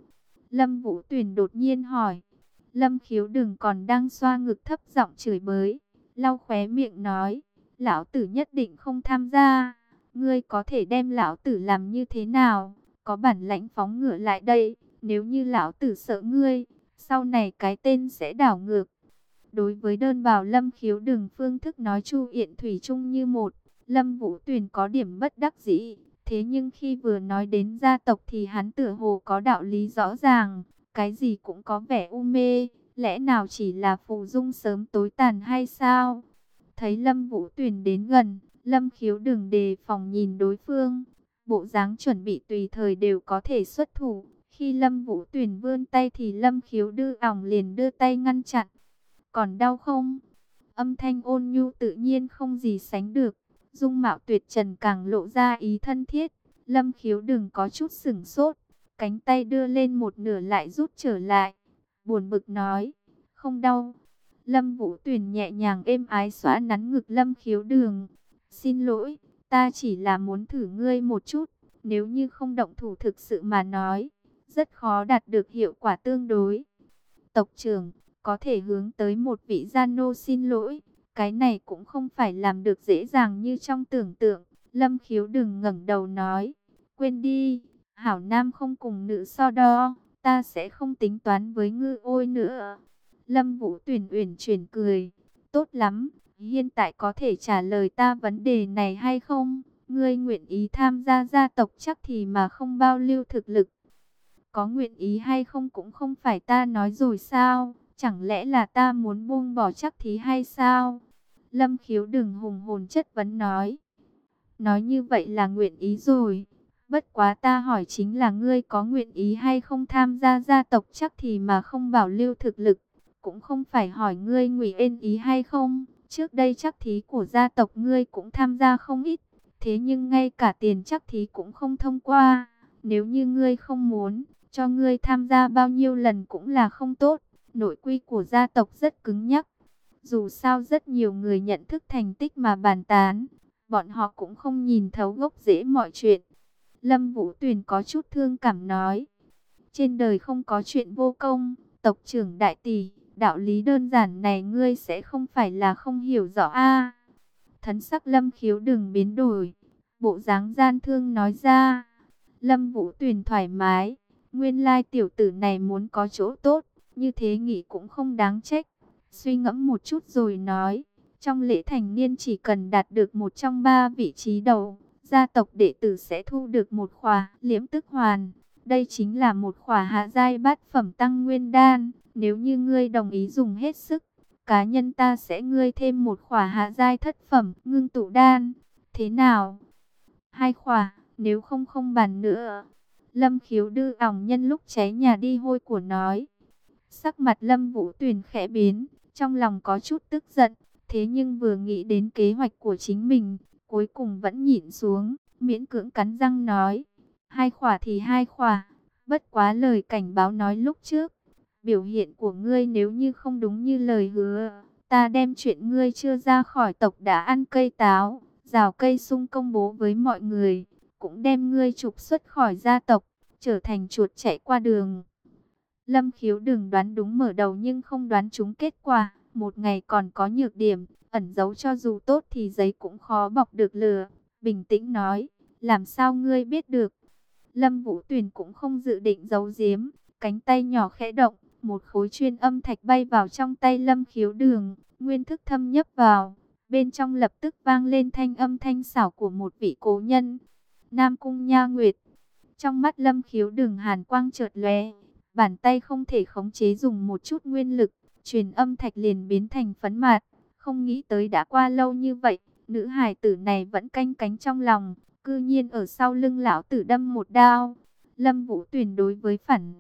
Lâm Vũ Tuyền đột nhiên hỏi. Lâm khiếu đừng còn đang xoa ngực thấp giọng chửi bới. Lau khóe miệng nói. Lão tử nhất định không tham gia. Ngươi có thể đem lão tử làm như thế nào? Có bản lãnh phóng ngựa lại đây. Nếu như lão tử sợ ngươi, sau này cái tên sẽ đảo ngược. Đối với đơn bào Lâm khiếu đường phương thức nói chu yện thủy chung như một. Lâm Vũ Tuyền có điểm bất đắc dĩ. Thế nhưng khi vừa nói đến gia tộc thì hắn tựa hồ có đạo lý rõ ràng cái gì cũng có vẻ u mê, lẽ nào chỉ là phù dung sớm tối tàn hay sao? Thấy Lâm Vũ Tuyền đến gần, Lâm Khiếu đừng đề phòng nhìn đối phương, bộ dáng chuẩn bị tùy thời đều có thể xuất thủ. Khi Lâm Vũ Tuyền vươn tay thì Lâm Khiếu đưa ỏng liền đưa tay ngăn chặn. Còn đau không? Âm thanh ôn nhu tự nhiên không gì sánh được. Dung mạo tuyệt trần càng lộ ra ý thân thiết. Lâm Khiếu đừng có chút sửng sốt cánh tay đưa lên một nửa lại rút trở lại. Buồn bực nói, không đau. Lâm Vũ Tuyền nhẹ nhàng êm ái xóa nắn ngực Lâm khiếu đường. Xin lỗi, ta chỉ là muốn thử ngươi một chút. Nếu như không động thủ thực sự mà nói, rất khó đạt được hiệu quả tương đối. Tộc trưởng, có thể hướng tới một vị gia nô xin lỗi. Cái này cũng không phải làm được dễ dàng như trong tưởng tượng. Lâm khiếu đừng ngẩng đầu nói, quên đi, Hảo Nam không cùng nữ so đo, ta sẽ không tính toán với ngư ôi nữa. Lâm Vũ Tuyển uyển chuyển cười, tốt lắm, hiện tại có thể trả lời ta vấn đề này hay không? Ngươi nguyện ý tham gia gia tộc chắc thì mà không bao lưu thực lực. Có nguyện ý hay không cũng không phải ta nói rồi sao? Chẳng lẽ là ta muốn buông bỏ chắc thí hay sao? Lâm khiếu đừng hùng hồn chất vấn nói. Nói như vậy là nguyện ý rồi. Bất quá ta hỏi chính là ngươi có nguyện ý hay không tham gia gia tộc chắc thì mà không bảo lưu thực lực. Cũng không phải hỏi ngươi ngụy ên ý hay không. Trước đây chắc thí của gia tộc ngươi cũng tham gia không ít. Thế nhưng ngay cả tiền chắc thí cũng không thông qua. Nếu như ngươi không muốn, cho ngươi tham gia bao nhiêu lần cũng là không tốt. Nội quy của gia tộc rất cứng nhắc. Dù sao rất nhiều người nhận thức thành tích mà bàn tán. Bọn họ cũng không nhìn thấu gốc rễ mọi chuyện. Lâm Vũ Tuyền có chút thương cảm nói. Trên đời không có chuyện vô công, tộc trưởng đại tỷ, đạo lý đơn giản này ngươi sẽ không phải là không hiểu rõ a Thấn sắc Lâm khiếu đừng biến đổi, bộ dáng gian thương nói ra. Lâm Vũ Tuyền thoải mái, nguyên lai tiểu tử này muốn có chỗ tốt, như thế nghĩ cũng không đáng trách. Suy ngẫm một chút rồi nói, trong lễ thành niên chỉ cần đạt được một trong ba vị trí đầu gia tộc đệ tử sẽ thu được một khỏa liễm tức hoàn. Đây chính là một khỏa hạ giai bát phẩm tăng nguyên đan. Nếu như ngươi đồng ý dùng hết sức, cá nhân ta sẽ ngươi thêm một khỏa hạ giai thất phẩm ngưng tụ đan. Thế nào? Hai khỏa, nếu không không bàn nữa. Lâm khiếu đưa ỏng nhân lúc cháy nhà đi hôi của nói. Sắc mặt Lâm Vũ Tuyền khẽ biến, trong lòng có chút tức giận, thế nhưng vừa nghĩ đến kế hoạch của chính mình, cuối cùng vẫn nhịn xuống, miễn cưỡng cắn răng nói. Hai khỏa thì hai khỏa, bất quá lời cảnh báo nói lúc trước. Biểu hiện của ngươi nếu như không đúng như lời hứa, ta đem chuyện ngươi chưa ra khỏi tộc đã ăn cây táo, rào cây sung công bố với mọi người, cũng đem ngươi trục xuất khỏi gia tộc, trở thành chuột chạy qua đường. Lâm khiếu đừng đoán đúng mở đầu nhưng không đoán trúng kết quả, một ngày còn có nhược điểm, ẩn giấu cho dù tốt thì giấy cũng khó bọc được lừa Bình tĩnh nói, làm sao ngươi biết được? Lâm Vũ Tuyền cũng không dự định giấu giếm, cánh tay nhỏ khẽ động, một khối chuyên âm thạch bay vào trong tay Lâm Khiếu Đường, nguyên thức thâm nhấp vào, bên trong lập tức vang lên thanh âm thanh xảo của một vị cố nhân. Nam Cung Nha Nguyệt. Trong mắt Lâm Khiếu Đường hàn quang chợt lóe, bàn tay không thể khống chế dùng một chút nguyên lực, truyền âm thạch liền biến thành phấn mạt, không nghĩ tới đã qua lâu như vậy, nữ hài tử này vẫn canh cánh trong lòng, cư nhiên ở sau lưng lão tử đâm một đao. Lâm Vũ Tuyền đối với phản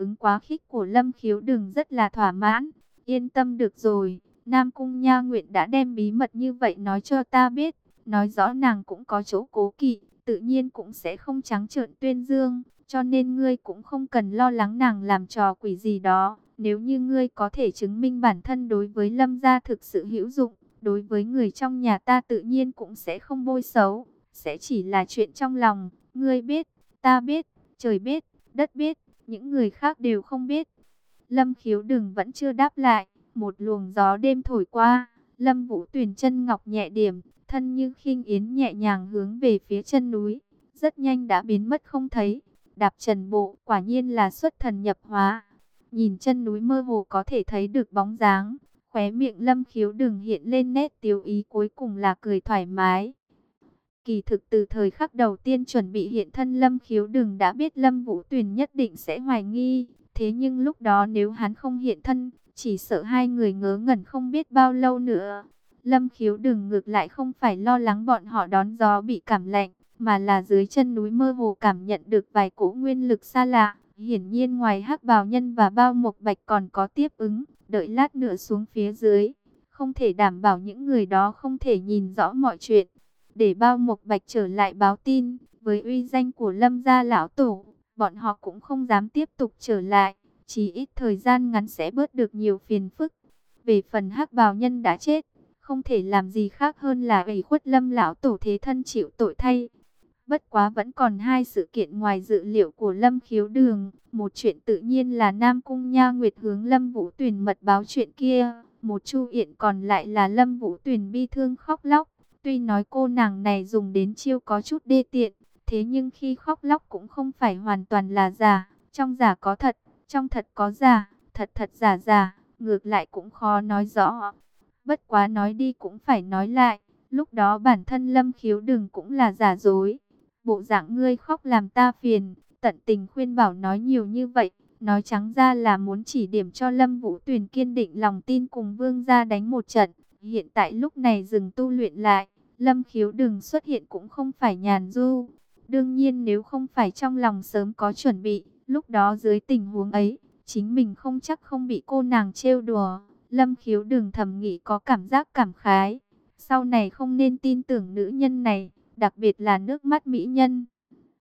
ứng quá khích của Lâm Khiếu Đừng rất là thỏa mãn, yên tâm được rồi, Nam Cung Nha Nguyện đã đem bí mật như vậy nói cho ta biết, nói rõ nàng cũng có chỗ cố kỵ, tự nhiên cũng sẽ không trắng trợn tuyên dương, cho nên ngươi cũng không cần lo lắng nàng làm trò quỷ gì đó. Nếu như ngươi có thể chứng minh bản thân đối với lâm gia thực sự hữu dụng, đối với người trong nhà ta tự nhiên cũng sẽ không bôi xấu, sẽ chỉ là chuyện trong lòng, ngươi biết, ta biết, trời biết, đất biết, những người khác đều không biết. Lâm khiếu đừng vẫn chưa đáp lại, một luồng gió đêm thổi qua, Lâm vũ tuyển chân ngọc nhẹ điểm, thân như khinh yến nhẹ nhàng hướng về phía chân núi, rất nhanh đã biến mất không thấy. Đạp trần bộ quả nhiên là xuất thần nhập hóa. Nhìn chân núi mơ hồ có thể thấy được bóng dáng. Khóe miệng lâm khiếu đừng hiện lên nét tiêu ý cuối cùng là cười thoải mái. Kỳ thực từ thời khắc đầu tiên chuẩn bị hiện thân lâm khiếu đừng đã biết lâm vũ tuyền nhất định sẽ hoài nghi. Thế nhưng lúc đó nếu hắn không hiện thân, chỉ sợ hai người ngớ ngẩn không biết bao lâu nữa. Lâm khiếu đừng ngược lại không phải lo lắng bọn họ đón gió bị cảm lạnh mà là dưới chân núi mơ hồ cảm nhận được vài cỗ nguyên lực xa lạ. Hiển nhiên ngoài hắc bào nhân và bao mộc bạch còn có tiếp ứng, đợi lát nữa xuống phía dưới. Không thể đảm bảo những người đó không thể nhìn rõ mọi chuyện. Để bao mộc bạch trở lại báo tin, với uy danh của lâm gia lão tổ, bọn họ cũng không dám tiếp tục trở lại. Chỉ ít thời gian ngắn sẽ bớt được nhiều phiền phức. Về phần hắc bào nhân đã chết, không thể làm gì khác hơn là ủy khuất lâm lão tổ thế thân chịu tội thay. Bất quá vẫn còn hai sự kiện ngoài dự liệu của Lâm Khiếu Đường. Một chuyện tự nhiên là Nam Cung Nha Nguyệt hướng Lâm Vũ Tuyền mật báo chuyện kia. Một chu yện còn lại là Lâm Vũ Tuyền bi thương khóc lóc. Tuy nói cô nàng này dùng đến chiêu có chút đê tiện. Thế nhưng khi khóc lóc cũng không phải hoàn toàn là giả. Trong giả có thật, trong thật có giả, thật thật giả giả. Ngược lại cũng khó nói rõ. Bất quá nói đi cũng phải nói lại. Lúc đó bản thân Lâm Khiếu Đường cũng là giả dối bộ dạng ngươi khóc làm ta phiền, tận tình khuyên bảo nói nhiều như vậy, nói trắng ra là muốn chỉ điểm cho Lâm Vũ Tuyền kiên định lòng tin cùng vương gia đánh một trận. Hiện tại lúc này dừng tu luyện lại, Lâm Khiếu đừng xuất hiện cũng không phải nhàn du. Đương nhiên nếu không phải trong lòng sớm có chuẩn bị, lúc đó dưới tình huống ấy, chính mình không chắc không bị cô nàng trêu đùa. Lâm Khiếu đừng thầm nghĩ có cảm giác cảm khái. Sau này không nên tin tưởng nữ nhân này đặc biệt là nước mắt mỹ nhân.